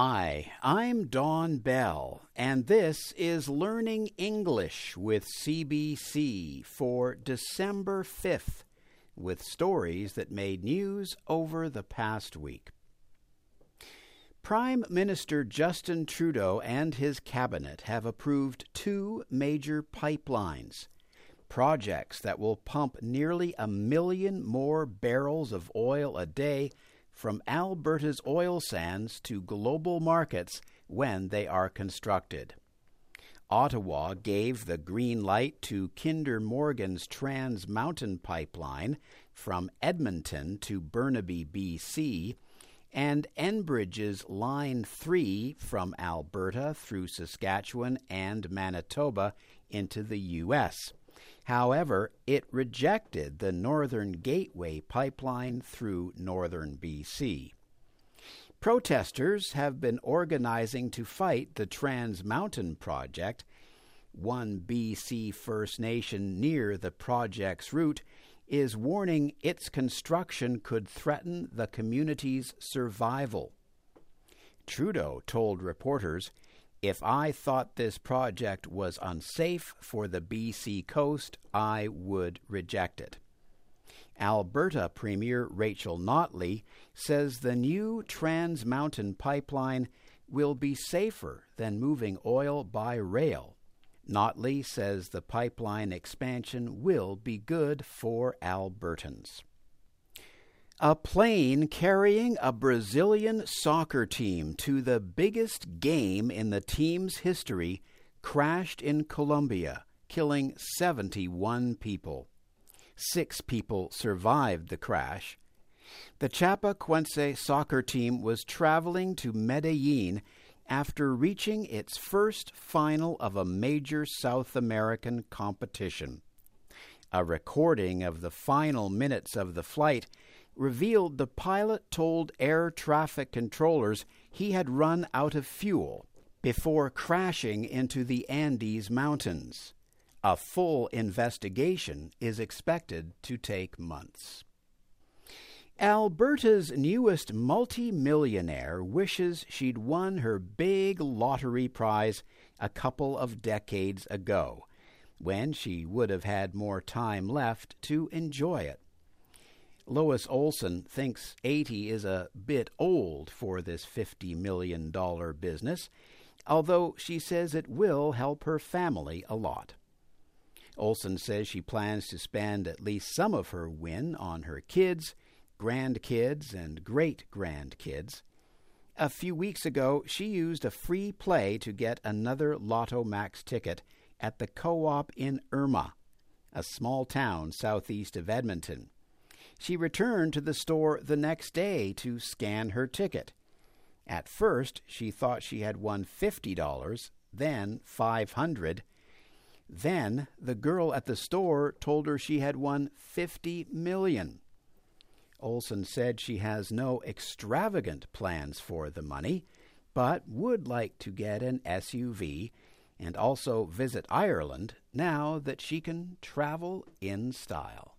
Hi, I'm Don Bell, and this is Learning English with CBC for December 5th, with stories that made news over the past week. Prime Minister Justin Trudeau and his cabinet have approved two major pipelines, projects that will pump nearly a million more barrels of oil a day from Alberta's oil sands to global markets when they are constructed. Ottawa gave the green light to Kinder Morgan's Trans Mountain Pipeline from Edmonton to Burnaby, BC, and Enbridge's Line 3 from Alberta through Saskatchewan and Manitoba into the U.S. However, it rejected the Northern Gateway pipeline through northern BC. Protesters have been organizing to fight the Trans Mountain Project. One BC First Nation near the project's route is warning its construction could threaten the community's survival. Trudeau told reporters if I thought this project was unsafe for the BC coast, I would reject it. Alberta Premier Rachel Notley says the new Trans Mountain pipeline will be safer than moving oil by rail. Notley says the pipeline expansion will be good for Albertans. A plane carrying a Brazilian soccer team to the biggest game in the team's history crashed in Colombia, killing 71 people. Six people survived the crash. The Chapecoense soccer team was traveling to Medellin after reaching its first final of a major South American competition. A recording of the final minutes of the flight revealed the pilot told air traffic controllers he had run out of fuel before crashing into the Andes Mountains. A full investigation is expected to take months. Alberta's newest multimillionaire wishes she'd won her big lottery prize a couple of decades ago, when she would have had more time left to enjoy it. Lois Olson thinks 80 is a bit old for this $50 million business, although she says it will help her family a lot. Olson says she plans to spend at least some of her win on her kids, grandkids, and great grandkids. A few weeks ago, she used a free play to get another Lotto Max ticket at the Co op in Irma, a small town southeast of Edmonton. She returned to the store the next day to scan her ticket. At first, she thought she had won $50, then 500. Then the girl at the store told her she had won 50 million. Olson said she has no extravagant plans for the money, but would like to get an SUV and also visit Ireland now that she can travel in style.